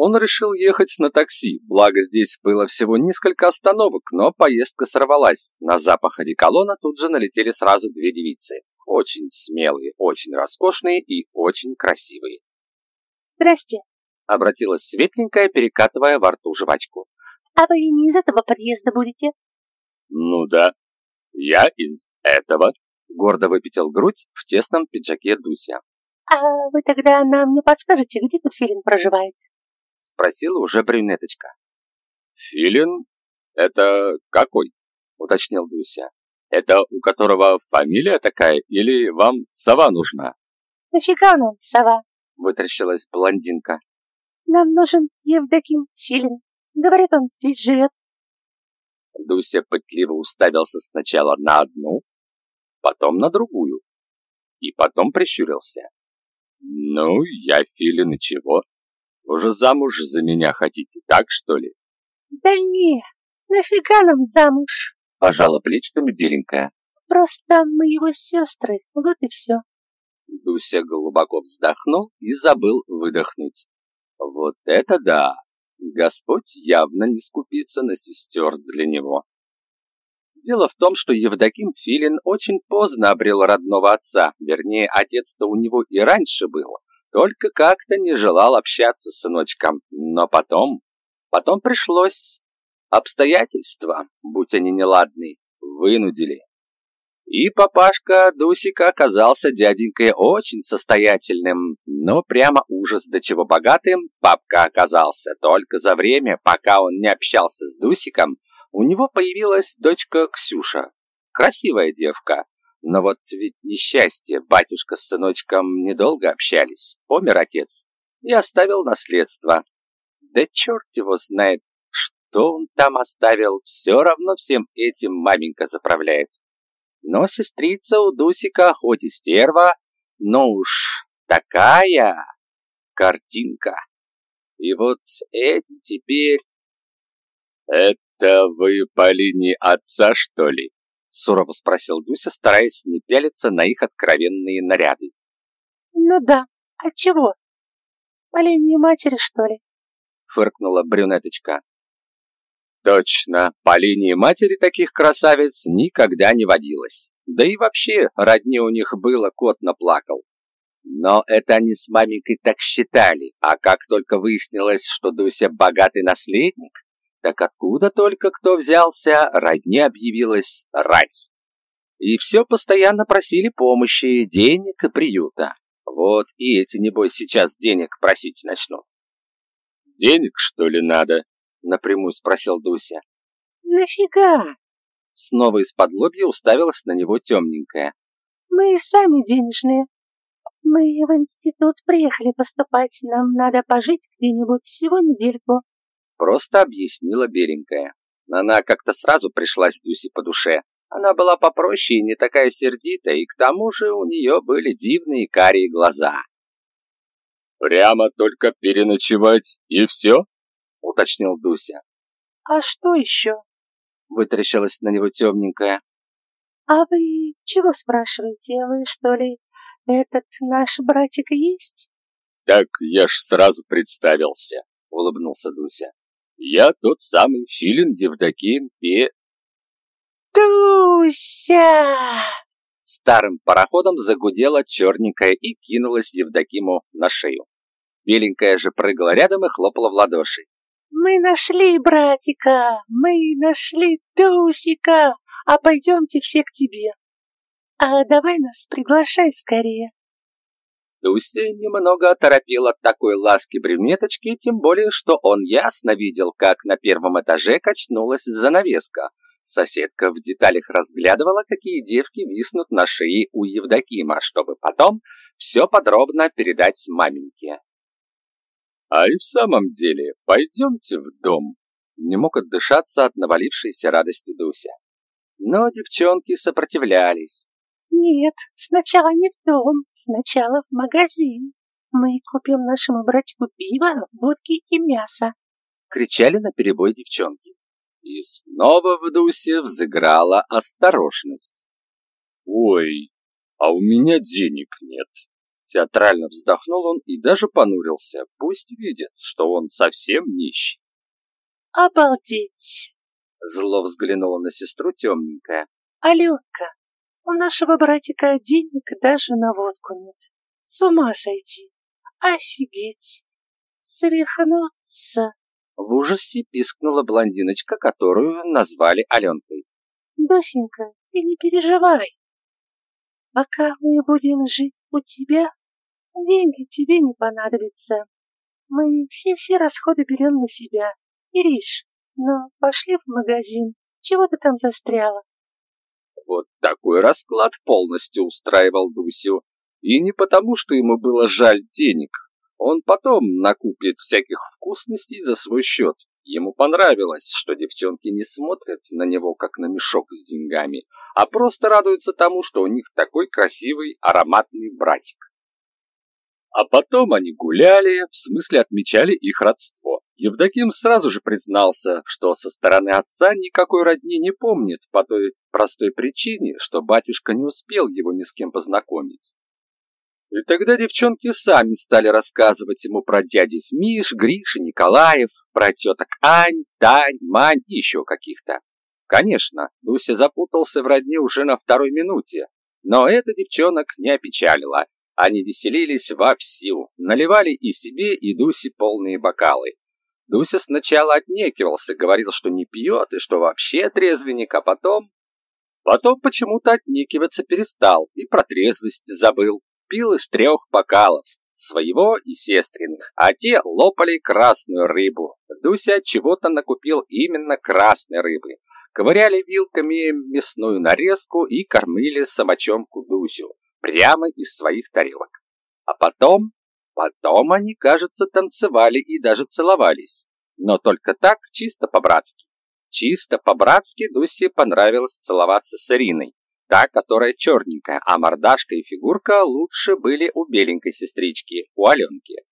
Он решил ехать на такси, благо здесь было всего несколько остановок, но поездка сорвалась. На запах одеколона тут же налетели сразу две девицы. Очень смелые, очень роскошные и очень красивые. «Здрасте», — обратилась светленькая, перекатывая во рту жвачку. «А вы не из этого подъезда будете?» «Ну да, я из этого», — гордо выпятил грудь в тесном пиджаке Дуся. «А вы тогда нам не подскажете, где тут Филин проживает?» — спросила уже брюнеточка. «Филин? Это какой?» — уточнил Дуся. «Это у которого фамилия такая или вам сова нужна?» «Нафига нам сова?» — вытрящилась блондинка. «Нам нужен Евдоким Филин. Говорит, он здесь живет». Дуся пытливо уставился сначала на одну, потом на другую, и потом прищурился. «Ну, я Филин и чего? Уже замуж за меня хотите, так что ли?» «Да не, нафига нам замуж?» Пожала плечиками беленькая. «Просто мы его сестры, вот и все». Дуся глубоко вздохнул и забыл выдохнуть. «Вот это да! Господь явно не скупится на сестер для него». Дело в том, что Евдоким Филин очень поздно обрел родного отца, вернее, отец-то у него и раньше был, только как-то не желал общаться с сыночком. Но потом, потом пришлось. Обстоятельства, будь они неладны, вынудили. И папашка Дусика оказался дяденькой очень состоятельным, но прямо ужас до чего богатым папка оказался. Только за время, пока он не общался с Дусиком, у него появилась дочка Ксюша. Красивая девка, но вот ведь несчастье, батюшка с сыночком недолго общались. Помер отец и оставил наследство. Да черт его знает, что он там оставил, все равно всем этим маменька заправляет. Но сестрица у Дусика хоть и стерва, но уж такая картинка. И вот эти теперь... «Это вы по линии отца, что ли?» Сурово спросил Дуся, стараясь не пялиться на их откровенные наряды. «Ну да, а чего? По линии матери, что ли?» Фыркнула брюнеточка. Точно, по линии матери таких красавиц никогда не водилось. Да и вообще, родни у них было, кот наплакал. Но это они с маменькой так считали, а как только выяснилось, что Дуся богатый наследник, так откуда только кто взялся, родне объявилась рать. И все постоянно просили помощи, денег и приюта. Вот и эти, небось, сейчас денег просить начнут. «Денег, что ли, надо?» — напрямую спросил Дуся. «Нафига?» Снова из-под лобья уставилась на него темненькая. «Мы сами денежные. Мы в институт приехали поступать, нам надо пожить где-нибудь всего недельку. Просто объяснила беленькая. Она как-то сразу пришлась Дусе по душе. Она была попроще и не такая сердитая, и к тому же у нее были дивные карие глаза. «Прямо только переночевать, и все?» — уточнил Дуся. «А что еще?» — вытрящалась на него темненькая. «А вы чего спрашиваете? Вы что ли этот наш братик есть?» «Так я ж сразу представился», — улыбнулся Дуся. Я тот самый Филин Евдоким Пе... «Туся!» Старым пароходом загудела черненькая и кинулась Евдокиму на шею. Беленькая же прыгала рядом и хлопала в ладоши. «Мы нашли братика! Мы нашли Тусика! А пойдемте все к тебе! А давай нас приглашай скорее!» Дуся немного оторопел от такой ласки брюнеточки, тем более, что он ясно видел, как на первом этаже качнулась занавеска. Соседка в деталях разглядывала, какие девки виснут на шее у Евдокима, чтобы потом все подробно передать маменьке. «А и в самом деле, пойдемте в дом», — не мог отдышаться от навалившейся радости Дуся. Но девчонки сопротивлялись. «Нет, сначала не в дом, сначала в магазин. Мы купим нашему братику пиво, водки и мясо!» Кричали на перебой девчонки. И снова в Дусе взыграла осторожность. «Ой, а у меня денег нет!» Театрально вздохнул он и даже понурился. Пусть видит, что он совсем нищий. Обалдеть! Зло взглянула на сестру темненькая. Аленка, у нашего братика денег даже на водку нет. С ума сойти. Офигеть. Свихнуться. В ужасе пискнула блондиночка, которую назвали Аленкой. Досенька, ты не переживай. Пока мы будем жить у тебя, деньги тебе не понадобятся. Мы все-все расходы берем на себя. Ириш, ну, пошли в магазин. Чего ты там застряла? Вот такой расклад полностью устраивал Дусю. И не потому, что ему было жаль денег. Он потом накупит всяких вкусностей за свой счет. Ему понравилось, что девчонки не смотрят на него, как на мешок с деньгами, а просто радуются тому, что у них такой красивый, ароматный братик. А потом они гуляли, в смысле отмечали их родство. Евдоким сразу же признался, что со стороны отца никакой родни не помнит по той простой причине, что батюшка не успел его ни с кем познакомить. И тогда девчонки сами стали рассказывать ему про дядей Миш, Гриша, Николаев, про теток Ань, Тань, Мань и еще каких-то. Конечно, Дуся запутался в родне уже на второй минуте, но это девчонок не опечалило. Они веселились вовсю, наливали и себе, и Дусе полные бокалы. Дуся сначала отнекивался, говорил, что не пьет и что вообще трезвенник, а потом... Потом почему-то отнекиваться перестал и про трезвость забыл. Пил из трех бокалов, своего и сестренных, а те лопали красную рыбу. Дуся от чего-то накупил именно красной рыбы. Ковыряли вилками мясную нарезку и кормили собачонку Дусю прямо из своих тарелок. А потом Потом они, кажется, танцевали и даже целовались. Но только так, чисто по-братски. Чисто по-братски Дусе понравилось целоваться с Ириной. Та, которая черненькая, а мордашка и фигурка лучше были у беленькой сестрички, у Аленки.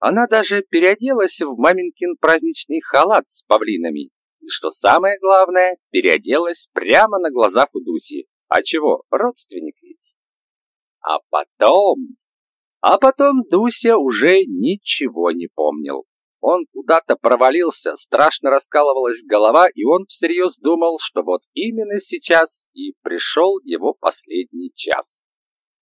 Она даже переоделась в маменькин праздничный халат с павлинами. И что самое главное, переоделась прямо на глазах у Дуси. А чего, родственник ведь. А потом... А потом Дуся уже ничего не помнил. Он куда-то провалился, страшно раскалывалась голова, и он всерьез думал, что вот именно сейчас и пришел его последний час.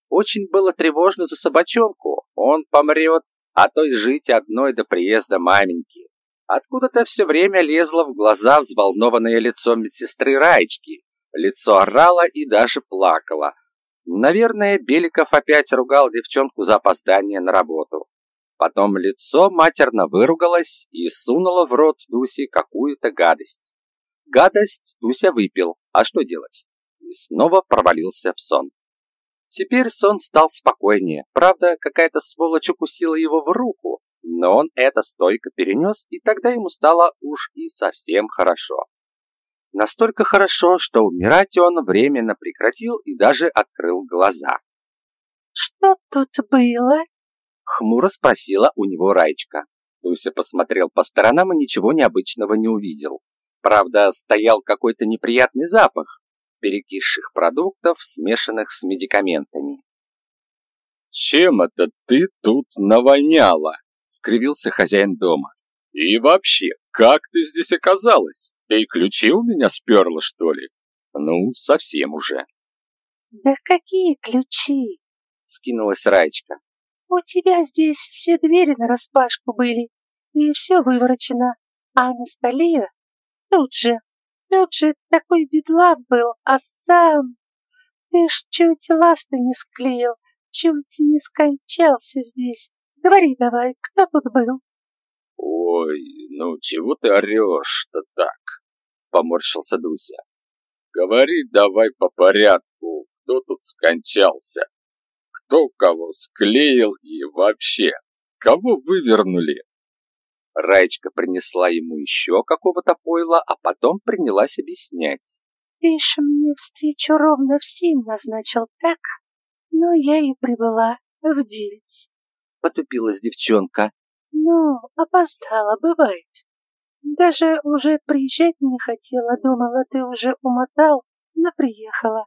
Очень было тревожно за собачонку. Он помрет, а то и жить одной до приезда маменьки. Откуда-то все время лезло в глаза взволнованное лицо медсестры Раечки. Лицо орало и даже плакало. Наверное, Беликов опять ругал девчонку за опоздание на работу. Потом лицо матерно выругалось и сунуло в рот Дуси какую-то гадость. Гадость Дуся выпил, а что делать? И снова провалился в сон. Теперь сон стал спокойнее. Правда, какая-то сволочь укусила его в руку, но он это стойко перенес, и тогда ему стало уж и совсем хорошо. Настолько хорошо, что умирать он временно прекратил и даже открыл глаза. «Что тут было?» Хмуро спросила у него Раечка. Туся посмотрел по сторонам и ничего необычного не увидел. Правда, стоял какой-то неприятный запах перекисших продуктов, смешанных с медикаментами. «Чем это ты тут навоняла?» — скривился хозяин дома. «И вообще, как ты здесь оказалась?» Ты ключи у меня сперла, что ли? Ну, совсем уже. Да какие ключи? Скинулась Раечка. У тебя здесь все двери нараспашку были, и все выворочено. А на столе тут же, тут же такой бедлам был, а сам... Ты ж чуть ласты не склеил, чуть не скончался здесь. Говори давай, кто тут был? Ой, ну чего ты орешь-то так? поморщился Дуся. Говори давай по порядку, кто тут скончался, кто кого склеил и вообще, кого вывернули. Раечка принесла ему еще какого-то пойла, а потом принялась объяснять. Ж мне встречу ровно в семь назначил, так? Ну, я и прибыла в девять. Потупилась девчонка. Ну, опоздала, бывает. Даже уже приезжать не хотела, думала, ты уже умотал, но приехала.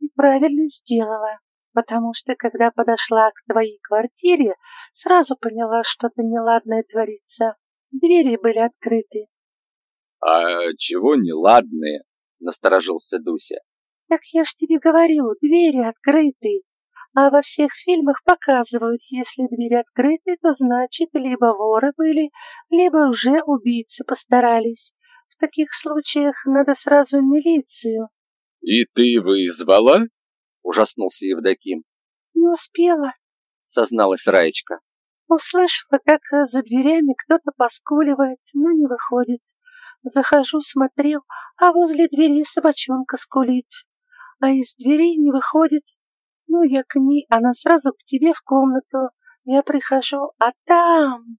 И правильно сделала. потому что, когда подошла к твоей квартире, сразу поняла, что-то неладное творится. Двери были открыты. «А чего неладное?» — насторожился Дуся. «Так я ж тебе говорю, двери открыты. А во всех фильмах показывают, если двери открыты, то значит, либо воры были, либо уже убийцы постарались. В таких случаях надо сразу милицию». «И ты вызвала?» — ужаснулся Евдоким. «Не успела», — созналась Раечка. Услышала, как за дверями кто-то поскуливает, но не выходит. Захожу, смотрю, а возле двери собачонка скулит. А из двери не выходит. Ну, я к ней, она сразу к тебе в комнату. Я прихожу, а там...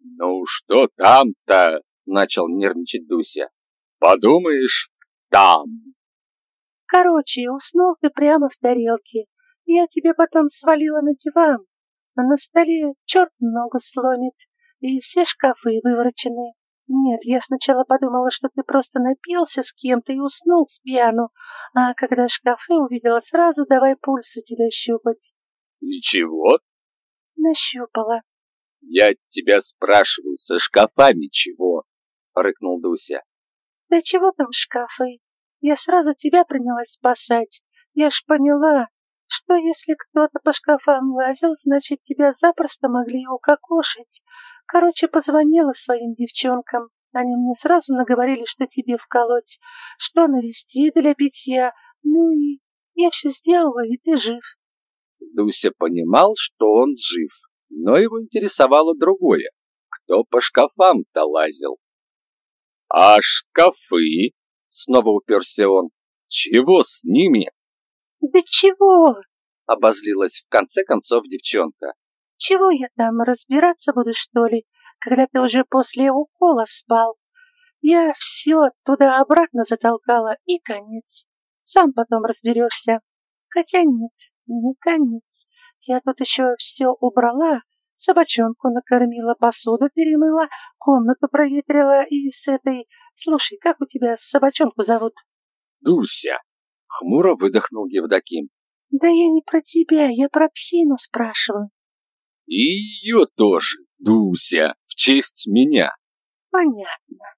Ну, что там-то? Начал нервничать Дуся. Подумаешь, там. Короче, уснул ты прямо в тарелке. Я тебе потом свалила на диван. А на столе черт ногу сломит, и все шкафы выворочены. Нет, я сначала подумала, что ты просто напился с кем-то и уснул с пьяну, а когда шкафы увидела, сразу давай пульс у тебя щупать. Ничего? Нащупала. Я тебя спрашиваю, со шкафами чего? Рыкнул Дуся. Да чего там шкафы? Я сразу тебя принялась спасать. Я ж поняла, что если кто-то по шкафам лазил, значит, тебя запросто могли укокошить. Короче, позвонила своим девчонкам. Они мне сразу наговорили, что тебе вколоть, что навести для питья. Ну и я все сделала, и ты жив. Дуся понимал, что он жив, но его интересовало другое. Кто по шкафам-то лазил? А шкафы? Снова уперся он. Чего с ними? «Да чего?» — обозлилась в конце концов девчонка. «Чего я там, разбираться буду, что ли, когда ты уже после укола спал? Я все туда-обратно затолкала, и конец. Сам потом разберешься. Хотя нет, не конец. Я тут еще все убрала, собачонку накормила, посуду перемыла, комнату проветрила и с этой... Слушай, как у тебя собачонку зовут?» «Дуся», Хмуро выдохнул Евдоким. Да я не про тебя, я про псину спрашиваю. И ее тоже, Дуся, в честь меня. Понятно.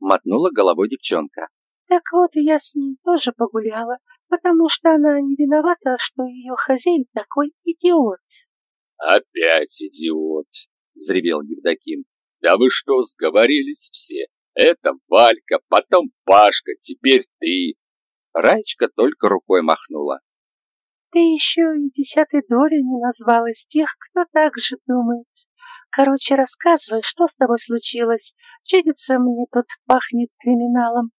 Мотнула головой девчонка. Так вот, я с ней тоже погуляла, потому что она не виновата, что ее хозяин такой идиот. Опять идиот, взревел Евдоким. Да вы что, сговорились все? Это Валька, потом Пашка, теперь ты. Раечка только рукой махнула. Ты еще и десятой доли не назвал из тех, кто так же думает. Короче, рассказывай, что с тобой случилось. Чудится мне тут пахнет криминалом.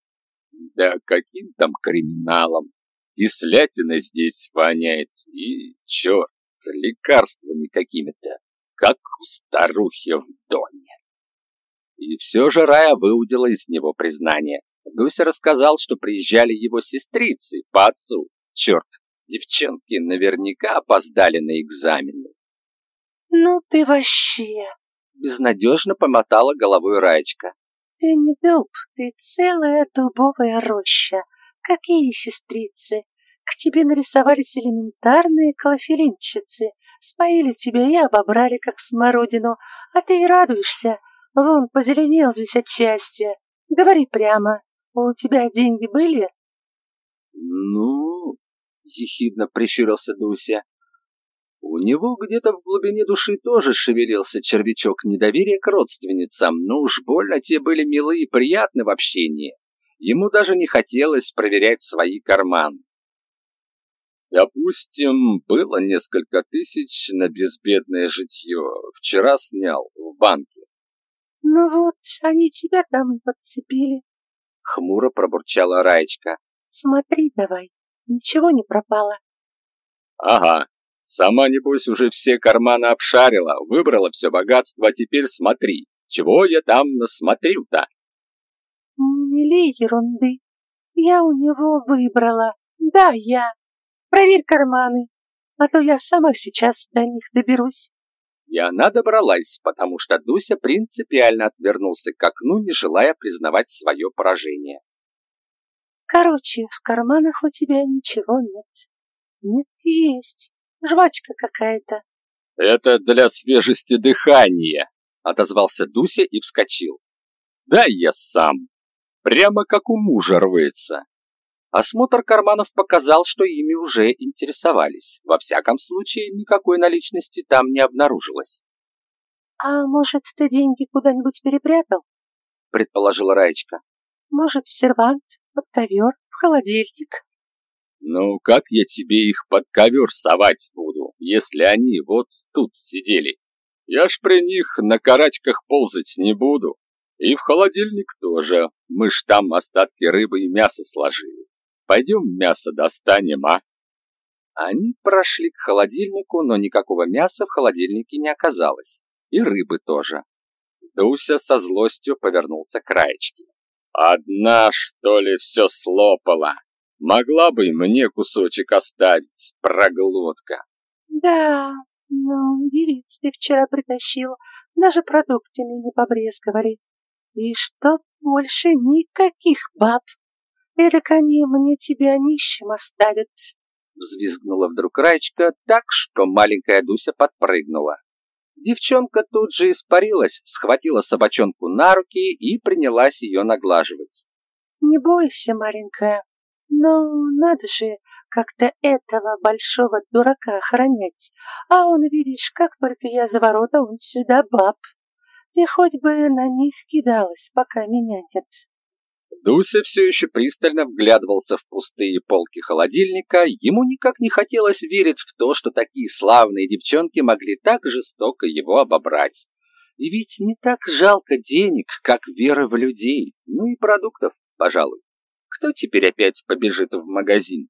Да каким там криминалом? И слятина здесь воняет, и, черт, лекарствами какими-то, как у старухи в доме. И все же Рая выудила из него признание. Дуся рассказал, что приезжали его сестрицы по отцу. Черт, девчонки наверняка опоздали на экзамены. «Ну ты вообще!» Безнадежно помотала головой Раечка. «Ты не дуб, ты целая дубовая роща. Какие сестрицы? К тебе нарисовались элементарные клофелинчицы. Споили тебя и обобрали, как смородину. А ты и радуешься. Вон, позеленел весь от счастья. Говори прямо, у тебя деньги были? Ну, ехидно прищурился Дуся. У него где-то в глубине души тоже шевелился червячок недоверия к родственницам, но уж больно те были милы и приятны в общении. Ему даже не хотелось проверять свои карманы. Допустим, было несколько тысяч на безбедное житье. Вчера снял в банке. Ну вот, они тебя там и подцепили. Хмуро пробурчала Раечка. Смотри давай, ничего не пропало. Ага, сама, небось, уже все карманы обшарила, выбрала все богатство, а теперь смотри, чего я там насмотрю-то? Не мели ерунды. Я у него выбрала. Да, я. Проверь карманы, а то я сама сейчас до них доберусь. И она добралась, потому что Дуся принципиально отвернулся к окну, не желая признавать свое поражение. Короче, в карманах у тебя ничего нет. Нет, есть. Жвачка какая-то. Это для свежести дыхания, отозвался Дуся и вскочил. Да я сам. Прямо как у мужа рвется. Осмотр карманов показал, что ими уже интересовались. Во всяком случае, никакой наличности там не обнаружилось. «А может, ты деньги куда-нибудь перепрятал?» — предположила Раечка. «Может, в сервант, под ковер, в холодильник?» «Ну, как я тебе их под ковер совать буду, если они вот тут сидели? Я ж при них на карачках ползать не буду. И в холодильник тоже. Мы ж там остатки рыбы и мяса сложили. Пойдем мясо достанем, а?» Они прошли к холодильнику, но никакого мяса в холодильнике не оказалось. И рыбы тоже. Дуся со злостью повернулся к Раечке. «Одна, что ли, все слопала? Могла бы и мне кусочек оставить, проглотка». «Да, ну, девиц ты вчера притащил, даже продуктами не побрезговали. И что больше никаких баб. Эдак они мне тебя нищим оставят». Взвизгнула вдруг Раечка так, что маленькая Дуся подпрыгнула. Девчонка тут же испарилась, схватила собачонку на руки и принялась ее наглаживать. «Не бойся, маленькая, но надо же как-то этого большого дурака охранять. А он, видишь, как только я за ворота, он сюда баб. Ты хоть бы на них кидалась, пока меня нет». Дуся все еще пристально вглядывался в пустые полки холодильника. Ему никак не хотелось верить в то, что такие славные девчонки могли так жестоко его обобрать. И ведь не так жалко денег, как вера в людей, ну и продуктов, пожалуй. Кто теперь опять побежит в магазин?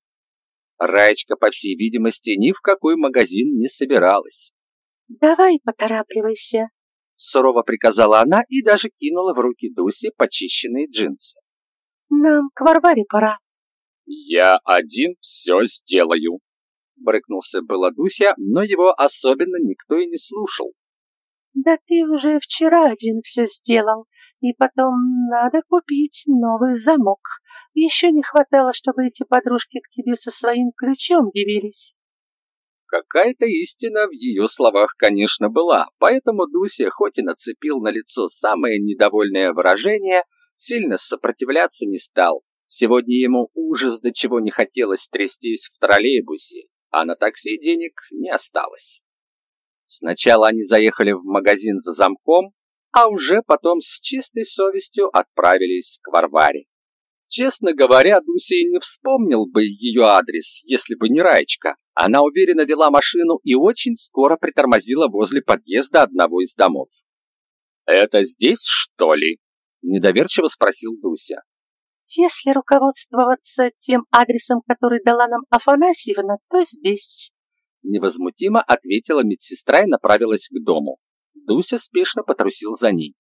Раечка, по всей видимости, ни в какой магазин не собиралась. «Давай поторапливайся», — сурово приказала она и даже кинула в руки Дусе почищенные джинсы. Нам к Варваре пора. Я один все сделаю. Брыкнулся было Дуся, но его особенно никто и не слушал. Да ты уже вчера один все сделал, и потом надо купить новый замок. Еще не хватало, чтобы эти подружки к тебе со своим ключом явились. Какая-то истина в ее словах, конечно, была, поэтому Дуся, хоть и нацепил на лицо самое недовольное выражение, сильно сопротивляться не стал. Сегодня ему ужас до чего не хотелось трястись в троллейбусе, а на такси денег не осталось. Сначала они заехали в магазин за замком, а уже потом с чистой совестью отправились к Варваре. Честно говоря, Дуся и не вспомнил бы ее адрес, если бы не Раечка. Она уверенно вела машину и очень скоро притормозила возле подъезда одного из домов. «Это здесь, что ли?» Недоверчиво спросил Дуся. Если руководствоваться тем адресом, который дала нам Афанасьевна, то здесь. Невозмутимо ответила медсестра и направилась к дому. Дуся спешно потрусил за ней.